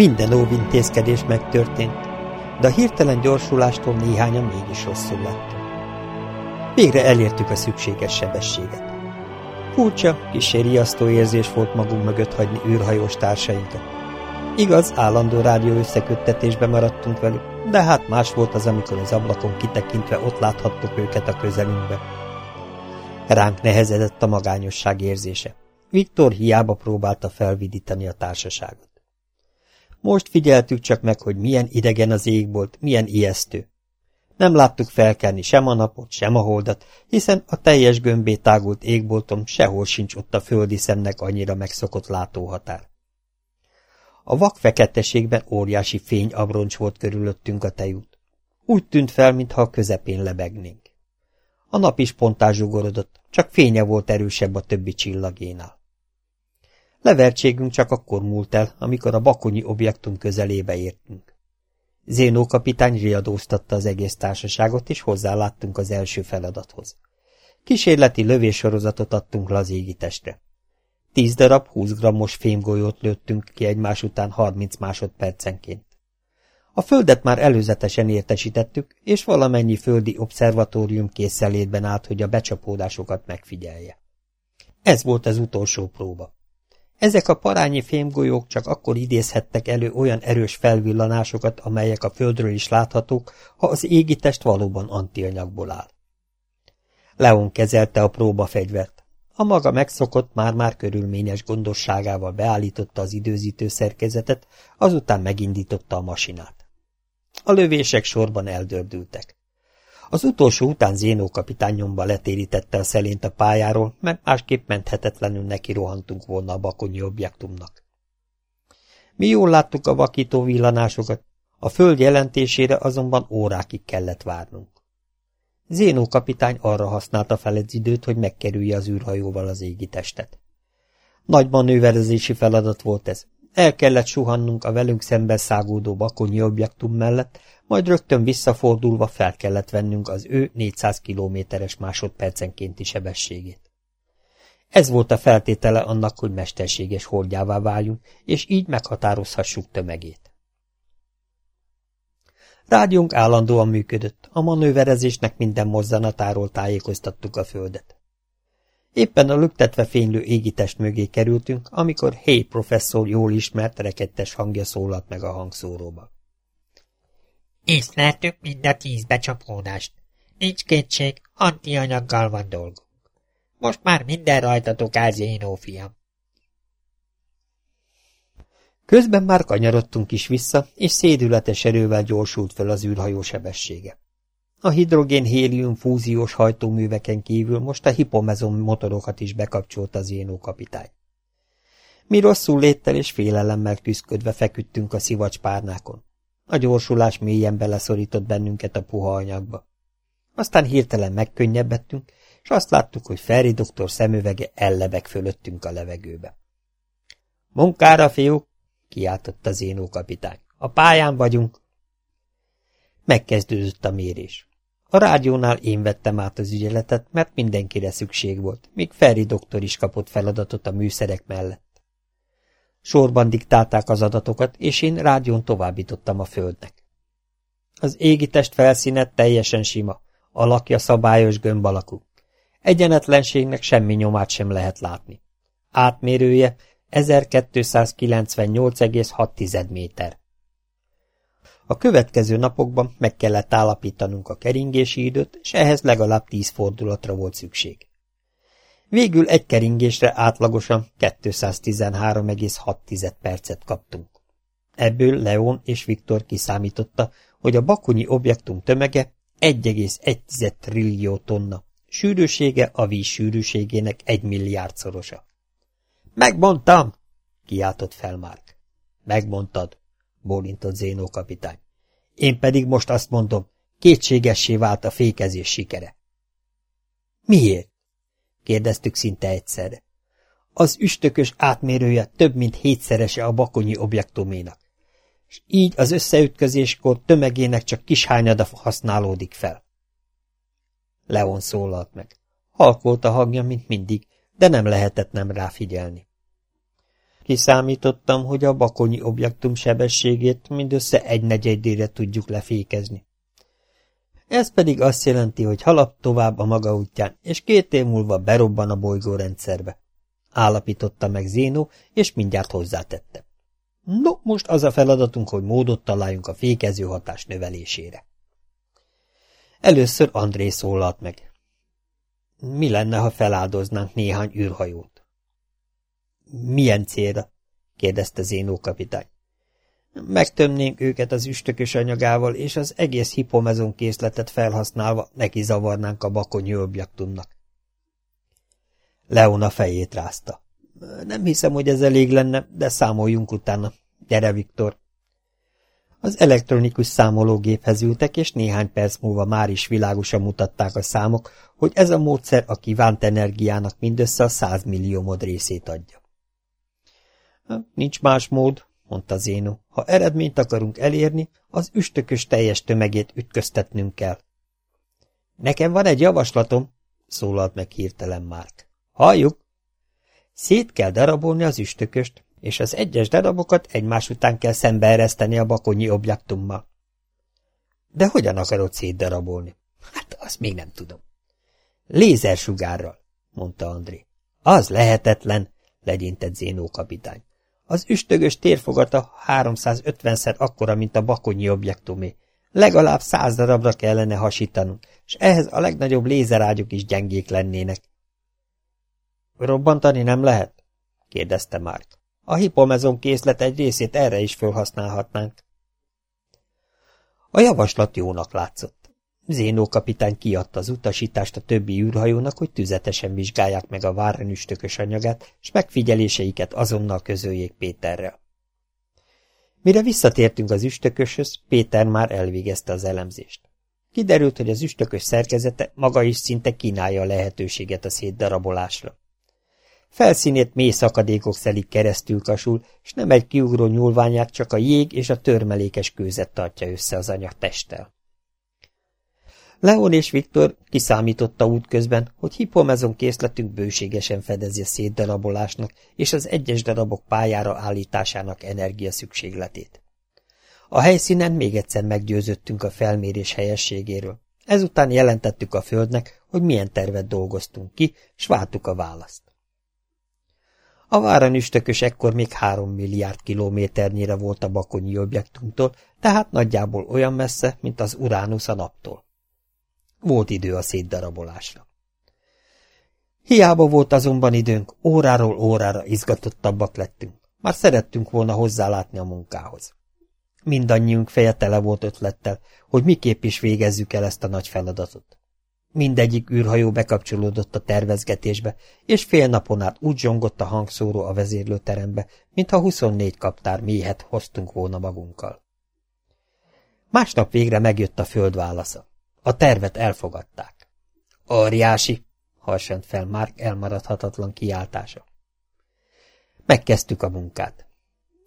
Minden óvintézkedés megtörtént, de a hirtelen gyorsulástól néhányan mégis rosszul lettek. Végre elértük a szükséges sebességet. Furcsa, kis riasztó érzés volt magunk mögött hagyni űrhajós társainkat. Igaz, állandó rádió összeköttetésbe maradtunk velük, de hát más volt az, amikor az ablakon kitekintve ott láthattuk őket a közelünkbe. Ránk nehezedett a magányosság érzése. Viktor hiába próbálta felvidítani a társaságot. Most figyeltük csak meg, hogy milyen idegen az égbolt, milyen ijesztő. Nem láttuk felkelni sem a napot, sem a holdat, hiszen a teljes gömbé tágult égbolton sehol sincs ott a földi szemnek annyira megszokott látóhatár. A vak feketességben óriási fény abroncs volt körülöttünk a tejút. Úgy tűnt fel, mintha a közepén lebegnénk. A nap is pontás zsugorodott, csak fénye volt erősebb a többi csillagénál. Levertségünk csak akkor múlt el, amikor a bakonyi objektum közelébe értünk. Zénó kapitány riadóztatta az egész társaságot, és hozzáláttunk az első feladathoz. Kísérleti lövéssorozatot adtunk az égitestre. Tíz darab 20 grammos fémgolyót lőttünk ki egymás után 30 másodpercenként. A földet már előzetesen értesítettük, és valamennyi földi obszervatórium készelétben állt, hogy a becsapódásokat megfigyelje. Ez volt az utolsó próba. Ezek a parányi fémgolyók csak akkor idézhettek elő olyan erős felvillanásokat, amelyek a földről is láthatók, ha az égitest valóban antianyagból áll. Leon kezelte a próbafegyvert. A maga megszokott, már-már körülményes gondosságával beállította az időzítő szerkezetet, azután megindította a masinát. A lövések sorban eldördültek. Az utolsó után Zénó kapitány nyomba letérítette a szelént a pályáról, mert másképp menthetetlenül neki rohantunk volna a bakonyi objektumnak. Mi jól láttuk a vakító villanásokat, a föld jelentésére azonban órákig kellett várnunk. Zénó kapitány arra használta fel egy időt, hogy megkerülje az űrhajóval az égi testet. Nagy manőverezési feladat volt ez. El kellett suhannunk a velünk szemben szágódó bakonyi objektum mellett, majd rögtön visszafordulva fel kellett vennünk az ő 400 kilométeres másodpercenkénti sebességét. Ez volt a feltétele annak, hogy mesterséges hordjává váljunk, és így meghatározhassuk tömegét. Rádiónk állandóan működött, a manőverezésnek minden mozzanatáról tájékoztattuk a földet. Éppen a lüktetve fénylő égitest mögé kerültünk, amikor Hey professzor jól ismert rekettes hangja szólalt meg a hangszóróba. Észleltük mind a tíz becsapódást. Nincs kétség, antianyaggal van dolgunk. Most már minden rajtatok áll, Zénó fiam. Közben már kanyarodtunk is vissza, és szédületes erővel gyorsult fel az űrhajó sebessége. A hidrogén-hélium fúziós hajtóműveken kívül most a hipomezon motorokat is bekapcsolt az Zénó kapitány. Mi rosszul léttel és félelemmel küzdködve feküdtünk a szivacspárnákon. A gyorsulás mélyen beleszorított bennünket a puha anyagba. Aztán hirtelen megkönnyebbedtünk, és azt láttuk, hogy Ferri doktor szemüvege ellebeg fölöttünk a levegőbe. – Munkára, fiúk! – kiáltotta Zénó kapitány. – A pályán vagyunk! Megkezdődött a mérés. A rádiónál én vettem át az ügyeletet, mert mindenkire szükség volt, míg Ferri doktor is kapott feladatot a műszerek mellett. Sorban diktálták az adatokat, és én rádión továbbítottam a földnek. Az égitest felszíne teljesen sima, alakja szabályos gömb alakú. Egyenetlenségnek semmi nyomát sem lehet látni. Átmérője 1298,6 méter. A következő napokban meg kellett állapítanunk a keringési időt, és ehhez legalább tíz fordulatra volt szükség. Végül egy keringésre átlagosan 213,6 percet kaptunk. Ebből Leon és Viktor kiszámította, hogy a bakonyi objektum tömege 1,1 trillió tonna, sűrűsége a víz sűrűségének egy milliárdszorosa. Megmondtam! kiáltott fel Márk. Megmondtad, bólintott Zénó kapitány. Én pedig most azt mondom, kétségessé vált a fékezés sikere. Miért? kérdeztük szinte egyszerre. Az üstökös átmérője több mint hétszerese a bakonyi objektuménak, és így az összeütközéskor tömegének csak kis hányada használódik fel. Leon szólalt meg. Halk volt a hangja, mint mindig, de nem lehetett nem ráfigyelni. Kiszámítottam, hogy a bakonyi objektum sebességét mindössze egy negyedére tudjuk lefékezni. Ez pedig azt jelenti, hogy halap tovább a maga útján, és két év múlva berobban a bolygórendszerbe. Állapította meg Zénó, és mindjárt hozzátette. No, most az a feladatunk, hogy módot találjunk a fékező hatás növelésére. Először André szólalt meg. Mi lenne, ha feláldoznánk néhány űrhajót? Milyen célra? kérdezte Zénó kapitány. Megtömnénk őket az üstökös anyagával, és az egész hipomezon készletet felhasználva neki zavarnánk a bakonyi objektumnak. Leona fejét rázta. Nem hiszem, hogy ez elég lenne, de számoljunk utána. Gyere, Viktor! Az elektronikus számológéphez ültek, és néhány perc múlva már is világosan mutatták a számok, hogy ez a módszer a kívánt energiának mindössze a százmilliómod részét adja. Nincs más mód, mondta Zéno. Ha eredményt akarunk elérni, az üstökös teljes tömegét ütköztetnünk kell. Nekem van egy javaslatom, szólalt meg hirtelen Márk. Halljuk? Szét kell darabolni az üstököst, és az egyes darabokat egymás után kell szembeereszteni a bakonyi objektummal. De hogyan akarod szétdarabolni? Hát azt még nem tudom. Lézersugárral, mondta André. Az lehetetlen, legyintett Zénó kapitány. Az üstögös térfogata 350-szer akkora, mint a bakonyi objektumé. Legalább száz darabra kellene hasítanunk, és ehhez a legnagyobb lézerágyuk is gyengék lennének. Robbantani nem lehet? kérdezte Mark. A hipomezon készlet egy részét erre is felhasználhatnánk. A javaslat jónak látszott. Zénó kapitány kiadta az utasítást a többi űrhajónak, hogy tüzetesen vizsgálják meg a várrenüstökös anyagát, és megfigyeléseiket azonnal közöljék Péterrel. Mire visszatértünk az üstököshöz, Péter már elvégezte az elemzést. Kiderült, hogy az üstökös szerkezete maga is szinte kínálja a lehetőséget a szétdarabolásra. Felszínét mély szakadékok szelik keresztül kasul, és nem egy kiugró nyúlványát, csak a jég és a törmelékes kőzet tartja össze az anyag testtel. Leon és Viktor kiszámította útközben, hogy hipomezon készletünk bőségesen fedezi a szétdarabolásnak és az egyes darabok pályára állításának energia szükségletét. A helyszínen még egyszer meggyőzöttünk a felmérés helyességéről. Ezután jelentettük a Földnek, hogy milyen tervet dolgoztunk ki, s vártuk a választ. A váranüstökös ekkor még három milliárd kilométernyire volt a bakonyi objektumtól, tehát nagyjából olyan messze, mint az Uránusz a naptól. Volt idő a szétdarabolásra. Hiába volt azonban időnk, óráról órára izgatottabbak lettünk. Már szerettünk volna hozzálátni a munkához. Mindannyiunk feje tele volt ötlettel, hogy miképp is végezzük el ezt a nagy feladatot. Mindegyik űrhajó bekapcsolódott a tervezgetésbe, és fél napon át úgy zsongott a hangszóró a vezérlőterembe, mintha 24 kaptár méhet hoztunk volna magunkkal. Másnap végre megjött a föld válasza. A tervet elfogadták. Óriási! harsant fel Márk elmaradhatatlan kiáltása. Megkezdtük a munkát.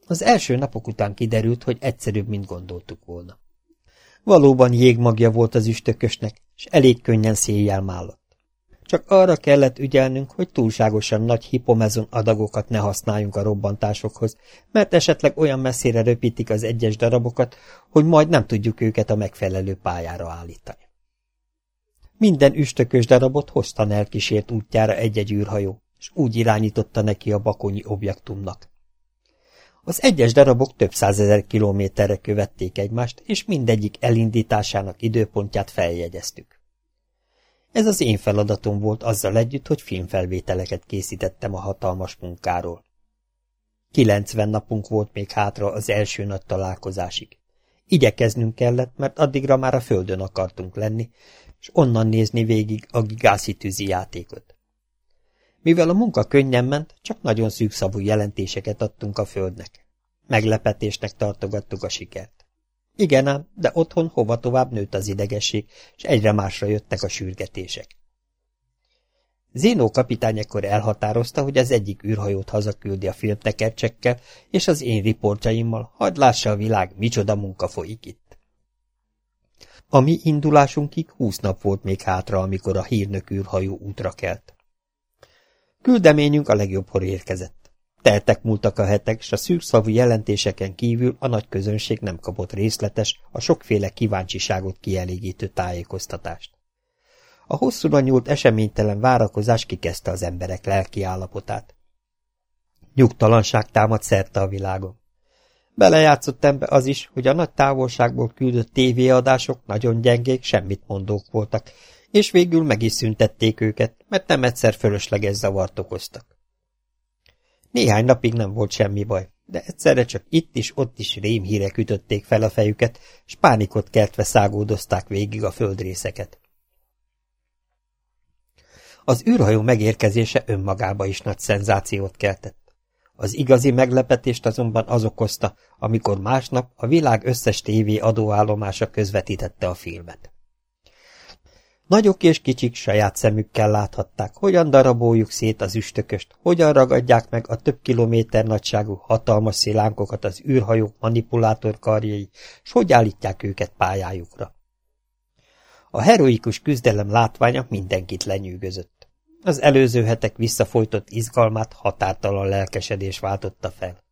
Az első napok után kiderült, hogy egyszerűbb, mint gondoltuk volna. Valóban jégmagja volt az üstökösnek, és elég könnyen széjjel mállott. Csak arra kellett ügyelnünk, hogy túlságosan nagy hipomezon adagokat ne használjunk a robbantásokhoz, mert esetleg olyan messzire röpítik az egyes darabokat, hogy majd nem tudjuk őket a megfelelő pályára állítani. Minden üstökös darabot hoztan elkísért útjára egy-egy űrhajó, és úgy irányította neki a bakonyi objektumnak. Az egyes darabok több százezer kilométerre követték egymást, és mindegyik elindításának időpontját feljegyeztük. Ez az én feladatom volt azzal együtt, hogy filmfelvételeket készítettem a hatalmas munkáról. Kilencven napunk volt még hátra az első nagy találkozásig. Igyekeznünk kellett, mert addigra már a földön akartunk lenni, és onnan nézni végig a gigászi tűzi játékot. Mivel a munka könnyen ment, csak nagyon szűkszavú jelentéseket adtunk a földnek. Meglepetésnek tartogattuk a sikert. Igen ám, de otthon hova tovább nőtt az idegesség, és egyre másra jöttek a sürgetések. Zénó kapitány ekkor elhatározta, hogy az egyik űrhajót hazaküldi a filmtekercsekkel, és az én riportjaimmal, hagyd lássa a világ, micsoda munka folyik itt. A mi indulásunkig húsz nap volt még hátra, amikor a hírnök űrhajó útra kelt. Küldeményünk a legjobbkor érkezett. Teltek múltak a hetek, és a szűkszavú jelentéseken kívül a nagy közönség nem kapott részletes, a sokféle kíváncsiságot kielégítő tájékoztatást. A hosszúra nyúlt eseménytelen várakozás kikezdte az emberek lelki állapotát. Nyugtalanság támad szerte a világon. Belejátszott ember az is, hogy a nagy távolságból küldött tévéadások nagyon gyengék, semmit mondók voltak, és végül meg is szüntették őket, mert nem egyszer fölösleges zavart okoztak. Néhány napig nem volt semmi baj, de egyszerre csak itt is, ott is rémhírek ütötték fel a fejüket, s pánikot keltve szágódozták végig a földrészeket. Az űrhajó megérkezése önmagába is nagy szenzációt keltett. Az igazi meglepetést azonban az okozta, amikor másnap a világ összes tévé adóállomása közvetítette a filmet. Nagyok és kicsik saját szemükkel láthatták, hogyan daraboljuk szét az üstököst, hogyan ragadják meg a több kilométer nagyságú hatalmas szilánkokat az űrhajók manipulátor karjai, s hogy állítják őket pályájukra. A heroikus küzdelem látványa mindenkit lenyűgözött. Az előző hetek visszafolytott izgalmát határtalan lelkesedés váltotta fel.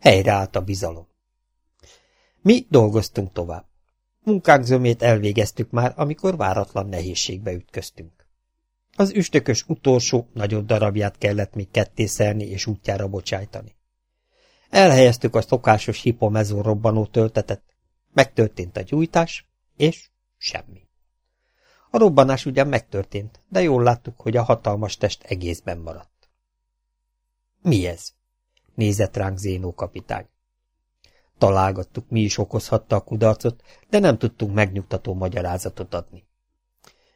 Helyreállt a bizalom. Mi dolgoztunk tovább. Munkánk zömét elvégeztük már, amikor váratlan nehézségbe ütköztünk. Az üstökös utolsó, nagyobb darabját kellett még kettészelni és útjára bocsájtani. Elhelyeztük a szokásos hipomezon robbanó töltetet, megtörtént a gyújtás, és semmi. A robbanás ugyan megtörtént, de jól láttuk, hogy a hatalmas test egészben maradt. Mi ez? nézett ránk Zénó kapitány. Találgattuk, mi is okozhatta a kudarcot, de nem tudtunk megnyugtató magyarázatot adni.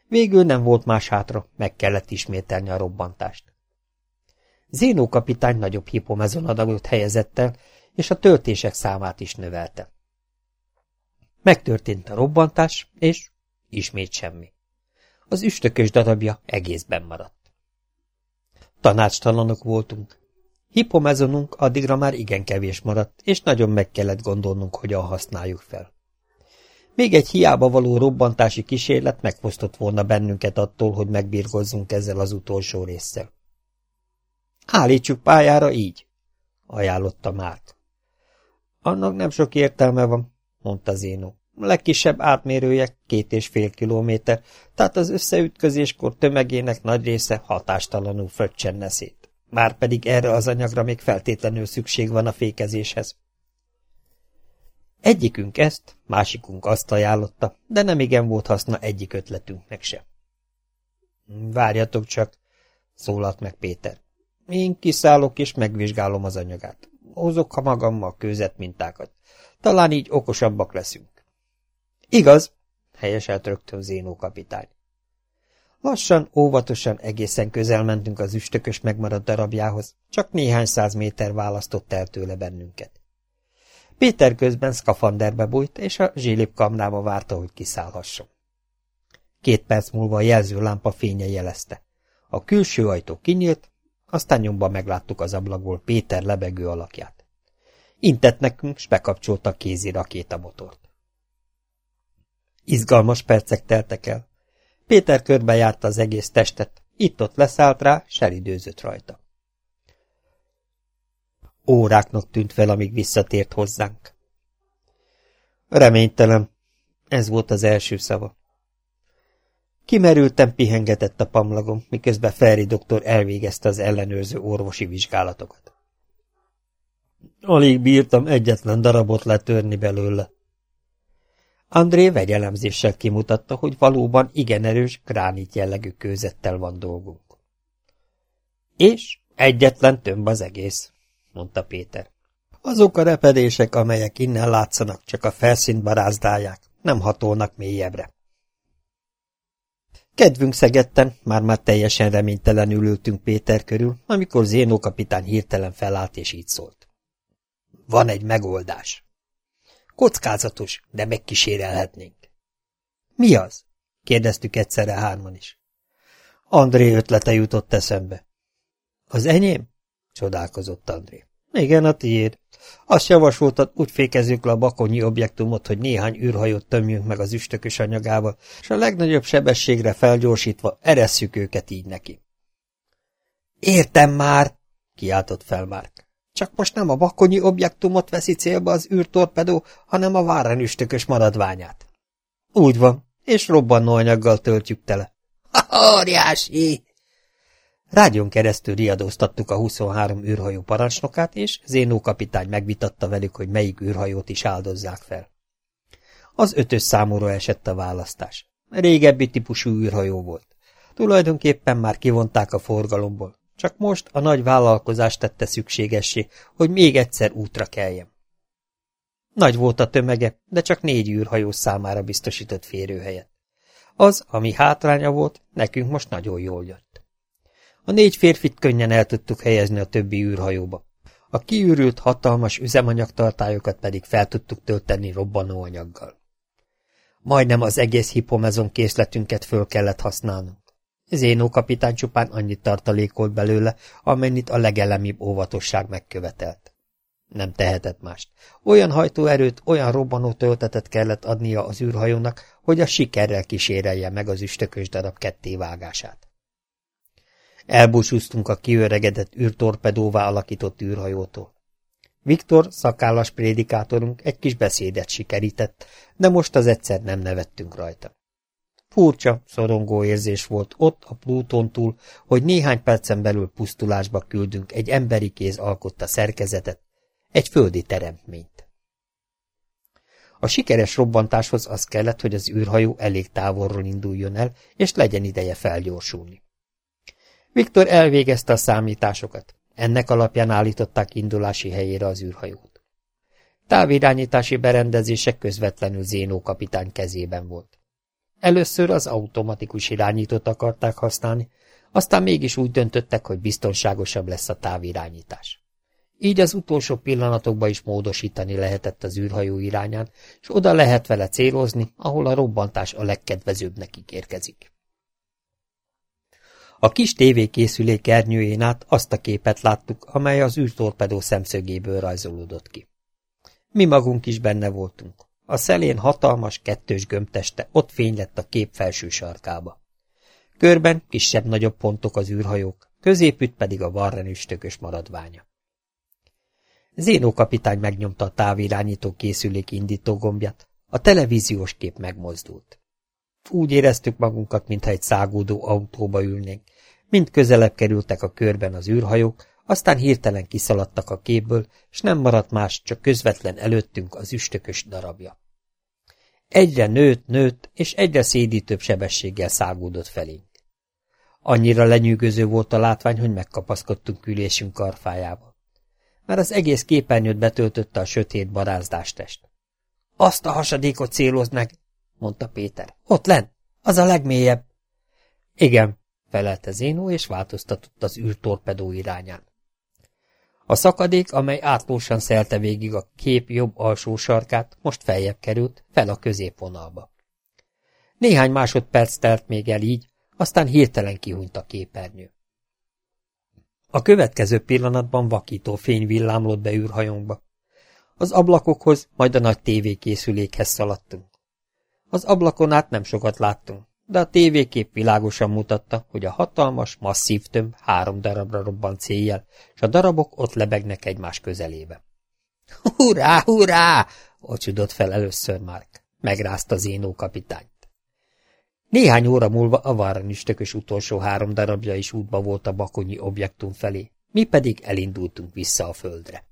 Végül nem volt más hátra, meg kellett ismételni a robbantást. Zénó kapitány nagyobb hipomezonadagot helyezett el, és a töltések számát is növelte. Megtörtént a robbantás, és ismét semmi. Az üstökös darabja egészben maradt. Tanácstalanok voltunk. Hipomezonunk addigra már igen kevés maradt, és nagyon meg kellett gondolnunk, hogyan használjuk fel. Még egy hiába való robbantási kísérlet megfosztott volna bennünket attól, hogy megbírkozzunk ezzel az utolsó résszel. Állítsuk pályára így, ajánlotta Márk. Annak nem sok értelme van, mondta Zénó. Legkisebb átmérője két és fél kilométer, tehát az összeütközéskor tömegének nagy része hatástalanul fröccsenne szét. Márpedig erre az anyagra még feltétlenül szükség van a fékezéshez. Egyikünk ezt, másikunk azt ajánlotta, de nem igen volt haszna egyik ötletünknek se. Várjatok csak, szólalt meg Péter. Én kiszállok és megvizsgálom az anyagát. Hozok ha magammal kőzet mintákat. Talán így okosabbak leszünk. Igaz, helyeselt rögtön Zénó kapitány. Lassan, óvatosan egészen közel mentünk az üstökös megmaradt darabjához, csak néhány száz méter választott el tőle bennünket. Péter közben szkafanderbe bújt, és a zsilip kamrába várta, hogy kiszállhasson. Két perc múlva a jelzőlámpa fénye jelezte. A külső ajtó kinyílt, aztán nyomban megláttuk az ablakból Péter lebegő alakját. Intett nekünk, s bekapcsolta a kézi rakétamotort. Izgalmas percek teltek el. Péter körbejárta az egész testet, itt-ott leszállt rá, selidőzött rajta. Óráknak tűnt fel, amíg visszatért hozzánk. Reménytelen, ez volt az első szava. Kimerültem, pihengetett a pamlagom, miközben Ferri doktor elvégezte az ellenőrző orvosi vizsgálatokat. Alig bírtam egyetlen darabot letörni belőle. André vegyelemzéssel kimutatta, hogy valóban igen erős, gránit jellegű kőzettel van dolgunk. És egyetlen tömb az egész, mondta Péter. Azok a repedések, amelyek innen látszanak, csak a felszínt barázdálják, nem hatolnak mélyebbre. Kedvünk szegetten, már-már teljesen reménytelenül ültünk Péter körül, amikor Zénó kapitány hirtelen felállt és így szólt. Van egy megoldás. Kockázatos, de megkísérelhetnénk. Mi az? kérdeztük egyszerre hárman is. André ötlete jutott eszembe. Az enyém? csodálkozott André. Igen, a tiéd. Azt javasoltad, úgy fékezzük le a bakonyi objektumot, hogy néhány űrhajót tömjünk meg az üstökös anyagával, és a legnagyobb sebességre felgyorsítva eresszük őket így neki. Értem már, kiáltott fel Márk. Csak most nem a bakonyi objektumot veszi célba az űrtorpedó, hanem a várenüstökös maradványát. Úgy van, és robbanóanyaggal töltjük tele. – Óriási! Rágyon keresztül riadóztattuk a 23 űrhajó parancsnokát, és Zénó kapitány megvitatta velük, hogy melyik űrhajót is áldozzák fel. Az ötös számúra esett a választás. Régebbi típusú űrhajó volt. Tulajdonképpen már kivonták a forgalomból, csak most a nagy vállalkozás tette szükségessé, hogy még egyszer útra keljen. Nagy volt a tömege, de csak négy űrhajó számára biztosított férőhelyet. Az, ami hátránya volt, nekünk most nagyon jól jött. A négy férfit könnyen el tudtuk helyezni a többi űrhajóba. A kiürült hatalmas üzemanyagtartályokat pedig fel tudtuk tölteni robbanóanyaggal. Majdnem az egész hipomezon készletünket föl kellett használnunk. Zénó kapitány csupán annyit tartalékolt belőle, amennyit a legelemibb óvatosság megkövetelt. Nem tehetett mást. Olyan hajtóerőt, olyan robbanó töltetet kellett adnia az űrhajónak, hogy a sikerrel kísérelje meg az üstökös darab kettévágását. Elbúcsúztunk a kiöregedett űrtorpedóvá alakított űrhajótól. Viktor, szakállas prédikátorunk egy kis beszédet sikerített, de most az egyszer nem nevettünk rajta. Furcsa, szorongó érzés volt ott a Plúton túl, hogy néhány percen belül pusztulásba küldünk egy emberi kéz alkotta szerkezetet, egy földi teremtményt. A sikeres robbantáshoz az kellett, hogy az űrhajó elég távolról induljon el, és legyen ideje felgyorsulni. Viktor elvégezte a számításokat. Ennek alapján állították indulási helyére az űrhajót. Távirányítási berendezések közvetlenül Zénó kapitány kezében volt. Először az automatikus irányítót akarták használni, aztán mégis úgy döntöttek, hogy biztonságosabb lesz a távirányítás. Így az utolsó pillanatokban is módosítani lehetett az űrhajó irányán, és oda lehet vele célozni, ahol a robbantás a legkedvezőbbnek ígérkezik. A kis tévékészülék ernyőjén át azt a képet láttuk, amely az űrtorpedó szemszögéből rajzolódott ki. Mi magunk is benne voltunk. A szelén hatalmas, kettős gömbteste ott fény lett a kép felső sarkába. Körben kisebb-nagyobb pontok az űrhajók, középütt pedig a Warren üstökös maradványa. Zénó kapitány megnyomta a távirányító készülék indító gombját, a televíziós kép megmozdult. Úgy éreztük magunkat, mintha egy szágódó autóba ülnénk, mind közelebb kerültek a körben az űrhajók, aztán hirtelen kiszaladtak a képből, és nem maradt más, csak közvetlen előttünk az üstökös darabja. Egyre nőtt, nőtt, és egyre szédítőbb sebességgel szágódott felénk. Annyira lenyűgöző volt a látvány, hogy megkapaszkodtunk ülésünk karfájába. Már az egész képernyőt betöltötte a sötét barázdástest. Azt a hasadékot célozd meg, mondta Péter. Ott len, az a legmélyebb. Igen, felelte Zénó, és változtatott az űrtorpedó irányán. A szakadék, amely átlósan szelte végig a kép jobb alsó sarkát, most feljebb került, fel a középvonalba. Néhány másodperc telt még el így, aztán hirtelen kihúnyt a képernyő. A következő pillanatban vakító fény villámlott be űrhajónkba. Az ablakokhoz, majd a nagy tévékészülékhez szaladtunk. Az ablakon át nem sokat láttunk, de a tévékép világosan mutatta, hogy a hatalmas, masszív tömb három darabra robban céljel, és a darabok ott lebegnek egymás közelébe. Hurrá, hurrá! ocsudott fel először Mark. Megrázta Zénó kapitányt. Néhány óra múlva a váranistökös utolsó három darabja is útba volt a bakonyi objektum felé, mi pedig elindultunk vissza a földre.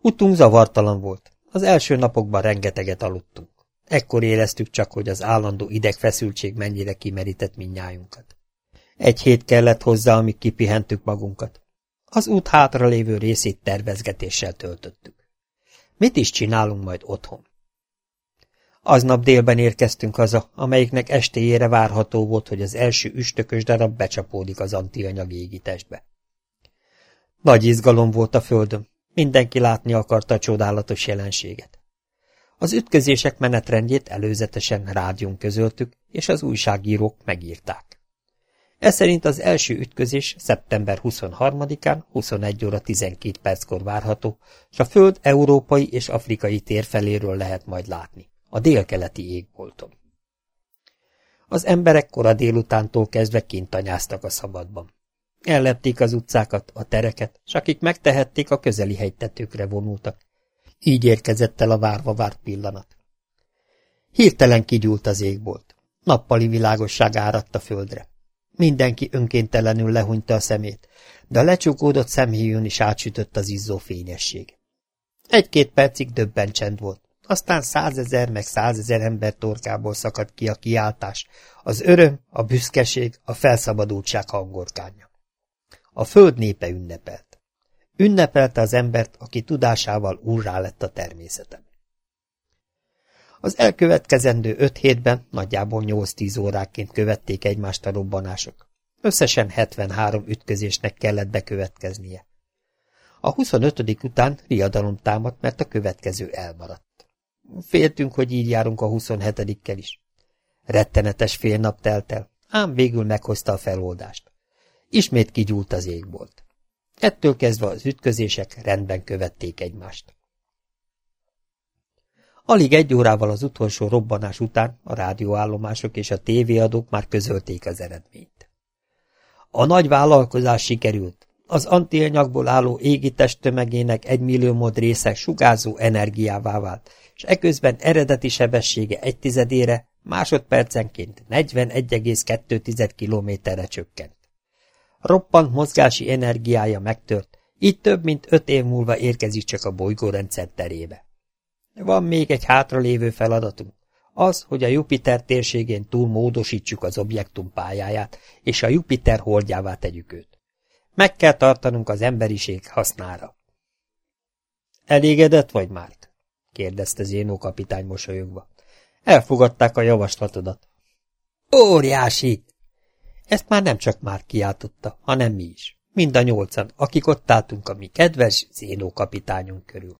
Utunk zavartalan volt. Az első napokban rengeteget aludtunk. Ekkor éreztük csak, hogy az állandó idegfeszültség mennyire kimerített minnyájunkat. Egy hét kellett hozzá, amíg kipihentük magunkat. Az út hátra lévő részét tervezgetéssel töltöttük. Mit is csinálunk majd otthon? Aznap délben érkeztünk haza, amelyiknek estéjére várható volt, hogy az első üstökös darab becsapódik az antianyag égitestbe. Nagy izgalom volt a földön, mindenki látni akarta a csodálatos jelenséget. Az ütközések menetrendjét előzetesen rádión közöltük, és az újságírók megírták. Ez az első ütközés szeptember 23-án 21 óra 12 perckor várható, és a Föld európai és afrikai tér feléről lehet majd látni, a délkeleti égbolton. Az emberek kora délutántól kezdve kint anyáztak a szabadban. Ellepték az utcákat, a tereket, s akik megtehették, a közeli hegytetőkre vonultak. Így érkezett el a várva várt pillanat. Hirtelen kigyúlt az égbolt. Nappali világosság áradt a földre. Mindenki önkéntelenül lehunyta a szemét, de a lecsukódott szemhéjön is átsütött az izzó fényesség. Egy-két percig döbben csend volt, aztán százezer meg százezer ember torkából szakadt ki a kiáltás, az öröm, a büszkeség, a felszabadultság hangorkánya. A föld népe ünnepelt. Ünnepelte az embert, aki tudásával úrrá lett a természetem. Az elkövetkezendő öt hétben nagyjából 8-10 óráként követték egymást a robbanások. Összesen 73 ütközésnek kellett bekövetkeznie. A 25. után riadalom támadt, mert a következő elmaradt. Féltünk, hogy így járunk a 27-kel is. Rettenetes fél nap telt el, ám végül meghozta a feloldást. Ismét kigyúlt az égbolt. Ettől kezdve az ütközések rendben követték egymást. Alig egy órával az utolsó robbanás után a rádióállomások és a tévéadók már közölték az eredményt. A nagy vállalkozás sikerült. Az antianyagból álló égi tömegének egy millió mód része sugárzó energiává vált, és eközben eredeti sebessége egy tizedére másodpercenként 41,2 kilométerre csökkent. Roppant mozgási energiája megtört, így több mint öt év múlva érkezik csak a bolygórendszer terébe. Van még egy hátralévő feladatunk. Az, hogy a Jupiter térségén túl módosítsuk az objektum pályáját, és a Jupiter hordjává tegyük őt. Meg kell tartanunk az emberiség hasznára. Elégedett vagy, Márk? kérdezte Zénó kapitány mosolyogva. Elfogadták a javaslatodat. Óriási! Ezt már nem csak már kiáltotta, hanem mi is. Mind a nyolcan, akik ott álltunk a mi kedves Zénó kapitányunk körül.